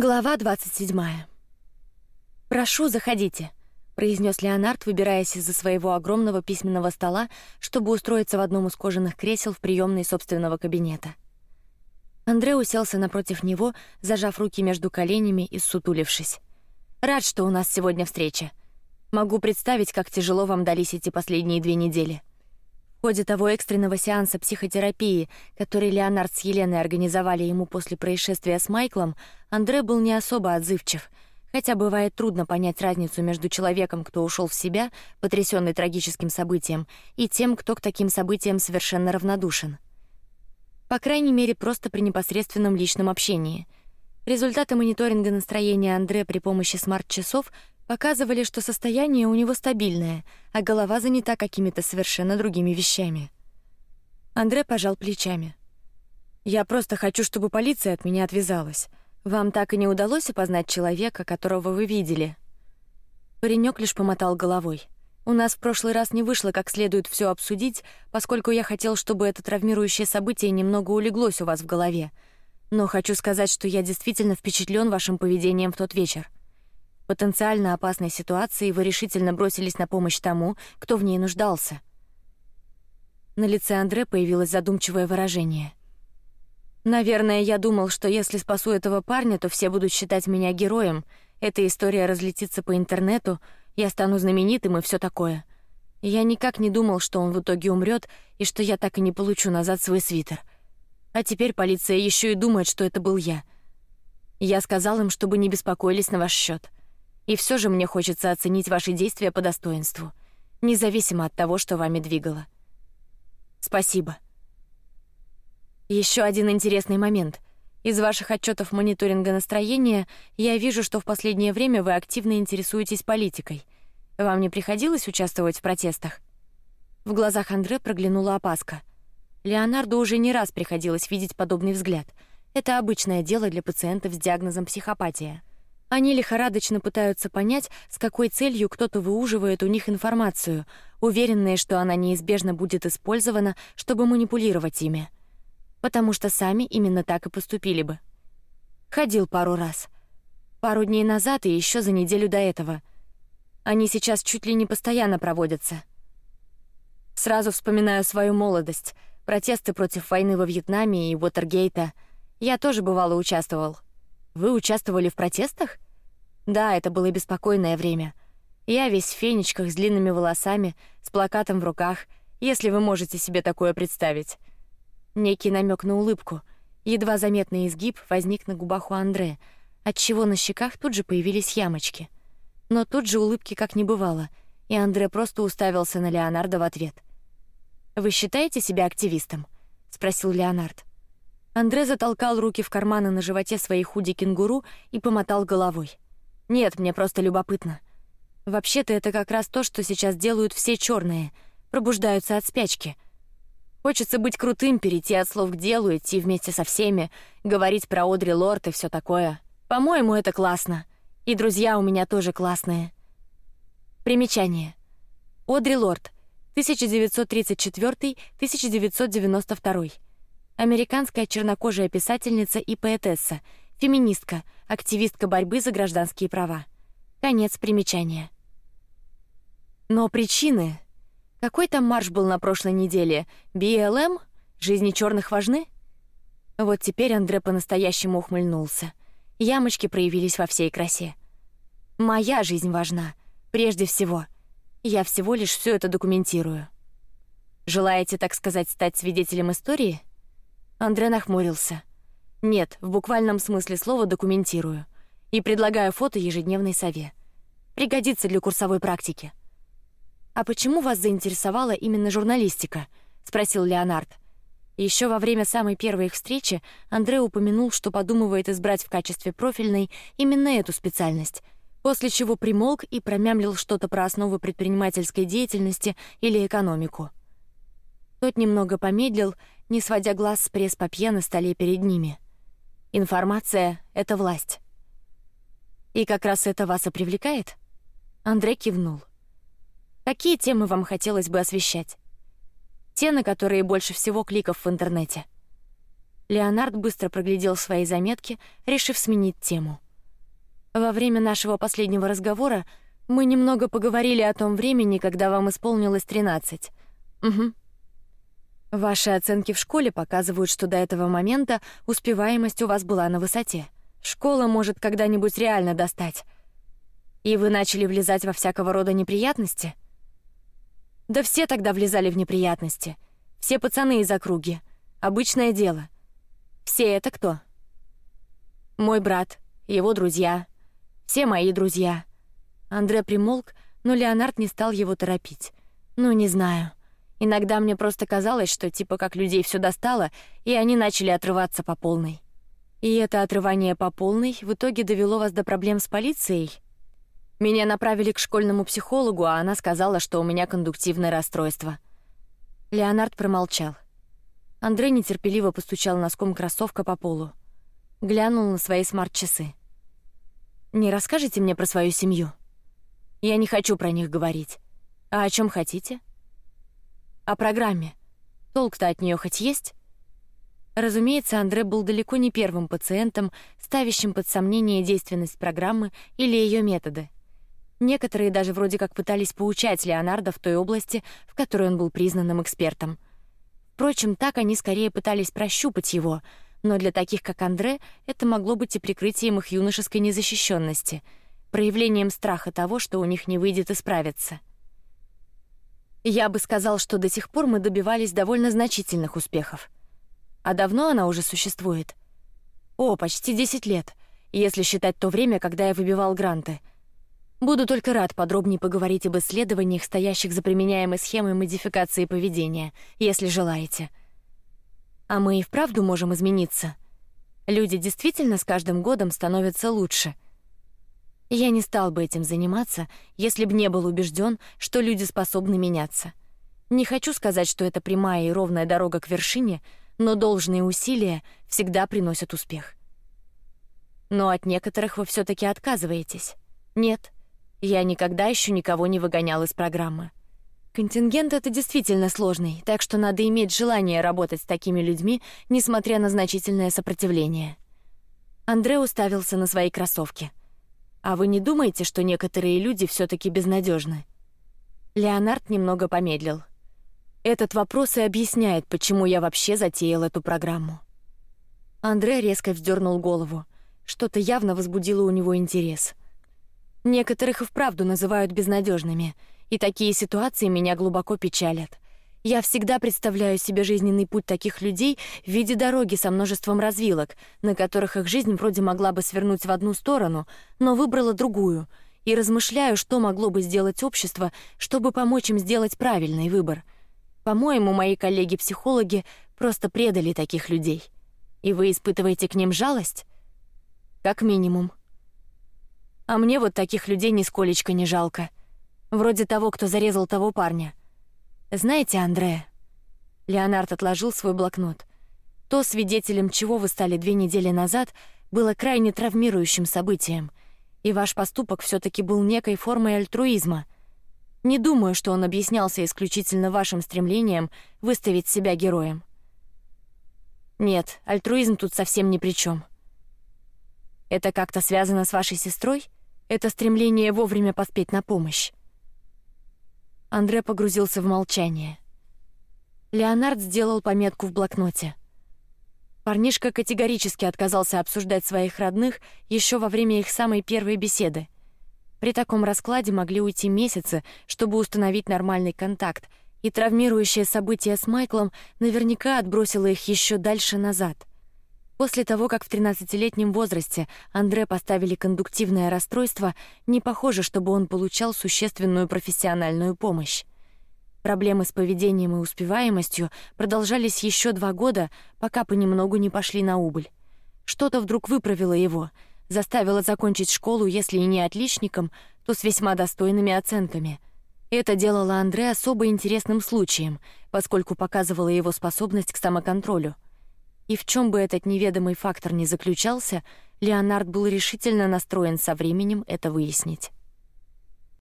Глава двадцать седьмая. Прошу, заходите, произнес Леонард, выбираясь из-за своего огромного письменного стола, чтобы устроиться в одном из кожаных кресел в приемной собственного кабинета. Андрей уселся напротив него, зажав руки между коленями и сутулившись. Рад, что у нас сегодня встреча. Могу представить, как тяжело вам дались эти последние две недели. В ходе того экстренного сеанса психотерапии, который Леонард с Еленой организовали ему после происшествия с Майклом, Андрей был не особо отзывчив, хотя бывает трудно понять разницу между человеком, кто ушел в себя, потрясенный трагическим событием, и тем, кто к таким событиям совершенно равнодушен. По крайней мере, просто при непосредственном личном общении. Результаты мониторинга настроения Андре при помощи смарт-часов показывали, что состояние у него стабильное, а голова занята какими-то совершенно другими вещами. Андре пожал плечами. Я просто хочу, чтобы полиция от меня отвязалась. Вам так и не удалось опознать человека, которого вы видели? Паренек лишь помотал головой. У нас в прошлый раз не вышло как следует все обсудить, поскольку я хотел, чтобы это травмирующее событие немного улеглось у вас в голове. Но хочу сказать, что я действительно впечатлен вашим поведением в тот вечер потенциально опасной ситуации вы решительно бросились на помощь тому, кто в ней нуждался. На лице Андре появилось задумчивое выражение. Наверное, я думал, что если спасу этого парня, то все будут считать меня героем. Эта история разлетится по интернету, я стану знаменитым и все такое. Я никак не думал, что он в итоге умрет и что я так и не получу назад свой свитер. А теперь полиция еще и думает, что это был я. Я сказал им, чтобы не беспокоились на ваш счет. И все же мне хочется оценить ваши действия по достоинству, независимо от того, что вами двигало. Спасибо. Еще один интересный момент. Из ваших отчетов мониторинга настроения я вижу, что в последнее время вы активно интересуетесь политикой. Вам не приходилось участвовать в протестах? В глазах Андре проглянула опаска. Леонарду уже не раз приходилось видеть подобный взгляд. Это обычное дело для пациентов с диагнозом психопатия. Они лихорадочно пытаются понять, с какой целью кто-то выуживает у них информацию, уверенные, что она неизбежно будет использована, чтобы манипулировать ими, потому что сами именно так и поступили бы. Ходил пару раз, пару дней назад и еще за неделю до этого. Они сейчас чуть ли не постоянно проводятся. Сразу вспоминаю свою молодость, протесты против войны во Вьетнаме и Уотергейта. Я тоже бывало участвовал. Вы участвовали в протестах? Да, это было беспокойное время. Я весь в фенечках с длинными волосами, с плакатом в руках, если вы можете себе такое представить. Некий намек на улыбку, едва заметный изгиб возник на губах у Андре, от чего на щеках тут же появились ямочки. Но тут же улыбки как не бывало, и Андре просто уставился на Леонардо в ответ. Вы считаете себя активистом? – спросил Леонард. Андре затолкал руки в карманы на животе своей худи кенгуру и помотал головой. Нет, мне просто любопытно. Вообще-то это как раз то, что сейчас делают все черные, пробуждаются от спячки. Хочется быть крутым, перейти от слов к делу, идти вместе со всеми, говорить про Одри Лорд и все такое. По-моему, это классно. И друзья у меня тоже классные. Примечание. Одри Лорд, 1934-1992 американская чернокожая писательница и поэтесса, феминистка, активистка борьбы за гражданские права. Конец примечания. Но причины. Какой там марш был на прошлой неделе? БЛМ? Жизни черных важны? Вот теперь Андре по-настоящему ухмыльнулся. Ямочки проявились во всей красе. Моя жизнь важна, прежде всего. Я всего лишь все это документирую. Желаете, так сказать, стать свидетелем истории? Андре нахмурился. Нет, в буквальном смысле слова документирую и предлагаю фото ежедневной сове. Пригодится для курсовой практики. А почему вас заинтересовала именно журналистика? – спросил Леонард. Еще во время самой первой их встречи Андре упомянул, что подумывает избрать в качестве профильной именно эту специальность, после чего примолк и промямлил что-то про основы предпринимательской деятельности или экономику. Тот немного помедлил, не сводя глаз с пресс-папье на столе перед ними. Информация — это власть. И как раз это вас и привлекает? Андрей кивнул. Какие темы вам хотелось бы освещать? Те, на которые больше всего кликов в интернете. Леонард быстро проглядел свои заметки, решив сменить тему. Во время нашего последнего разговора мы немного поговорили о том времени, когда вам исполнилось тринадцать. Угу. Ваши оценки в школе показывают, что до этого момента успеваемость у вас была на высоте. Школа может когда-нибудь реально достать. И вы начали влезать во всякого рода неприятности. Да все тогда влезали в неприятности. Все пацаны из округи. Обычное дело. Все это кто? Мой брат, его друзья, все мои друзья. Андре примолк, но Леонард не стал его торопить. Ну не знаю. Иногда мне просто казалось, что типа как людей все достало, и они начали отрываться по полной. И это отрывание по полной в итоге довело вас до проблем с полицией. Меня направили к школьному психологу, а она сказала, что у меня кондуктивное расстройство. Леонард промолчал. Андрей нетерпеливо постучал носком кроссовка по полу, глянул на свои смарт-часы. Не расскажете мне про свою семью? Я не хочу про них говорить. А о чем хотите? О программе. Толк-то от нее хоть есть? Разумеется, Андре был далеко не первым пациентом, ставящим под сомнение действенность программы или ее методы. Некоторые даже вроде как пытались поучать Леонардо в той области, в которой он был признанным экспертом. Впрочем, так они скорее пытались прощупать его, но для таких как Андре это могло быть и прикрытием их юношеской незащищенности, проявлением страха того, что у них не выйдет исправиться. Я бы сказал, что до сих пор мы добивались довольно значительных успехов. А давно она уже существует? О, почти десять лет, если считать то время, когда я выбивал гранты. Буду только рад подробнее поговорить об исследованиях, стоящих за применяемой схемой модификации поведения, если желаете. А мы и вправду можем измениться. Люди действительно с каждым годом становятся лучше — я не стал бы этим заниматься, если б не был убежден, что люди способны меняться. Не хочу сказать, что это прямая и ровная дорога к вершине, но должные усилия всегда приносят успех. Но от некоторых вы все-таки отказываетесь. Нет, я никогда еще никого не выгонял из программы. Контингент это действительно сложный, так что надо иметь желание работать с такими людьми, несмотря на значительное сопротивление. Андрей уставился на свои кроссовки. А вы не думаете, что некоторые люди все-таки безнадежны? Леонард немного помедлил. Этот вопрос и объясняет, почему я вообще затеял эту программу. Андрей резко вздернул голову. Что-то явно возбудило у него интерес. Некоторых и вправду называют безнадежными, и такие ситуации меня глубоко печалят. Я всегда представляю себе жизненный путь таких людей в виде дороги со множеством развилок, на которых их жизнь вроде могла бы свернуть в одну сторону, но выбрала другую, и размышляю, что могло бы сделать общество, чтобы помочь им сделать правильный выбор. По-моему, мои коллеги-психологи просто предали таких людей. И вы испытываете к ним жалость? Как минимум. А мне вот таких людей ни сколечко не жалко. Вроде того, кто зарезал того парня. Знаете, Андре, Леонард отложил свой блокнот. То, свидетелем чего вы стали две недели назад, было крайне травмирующим событием, и ваш поступок все-таки был некой формой альтруизма. Не думаю, что он объяснялся исключительно вашим стремлением выставить себя героем. Нет, альтруизм тут совсем ни при чем. Это как-то связано с вашей сестрой? Это стремление вовремя поспеть на помощь. Андре погрузился в молчание. Леонард сделал пометку в блокноте. Парнишка категорически отказался обсуждать своих родных еще во время их самой первой беседы. При таком раскладе могли уйти месяцы, чтобы установить нормальный контакт, и травмирующее событие с Майклом наверняка отбросило их еще дальше назад. После того, как в 13-летнем возрасте Андре поставили кондуктивное расстройство, не похоже, чтобы он получал существенную профессиональную помощь. Проблемы с поведением и успеваемостью продолжались еще два года, пока понемногу не пошли на убыль. Что-то вдруг выправило его, заставило закончить школу, если и не отличником, то с весьма достойными оценками. Это делало Андре особо интересным случаем, поскольку показывало его способность к самоконтролю. И в чем бы этот неведомый фактор ни заключался, Леонард был решительно настроен со временем это выяснить.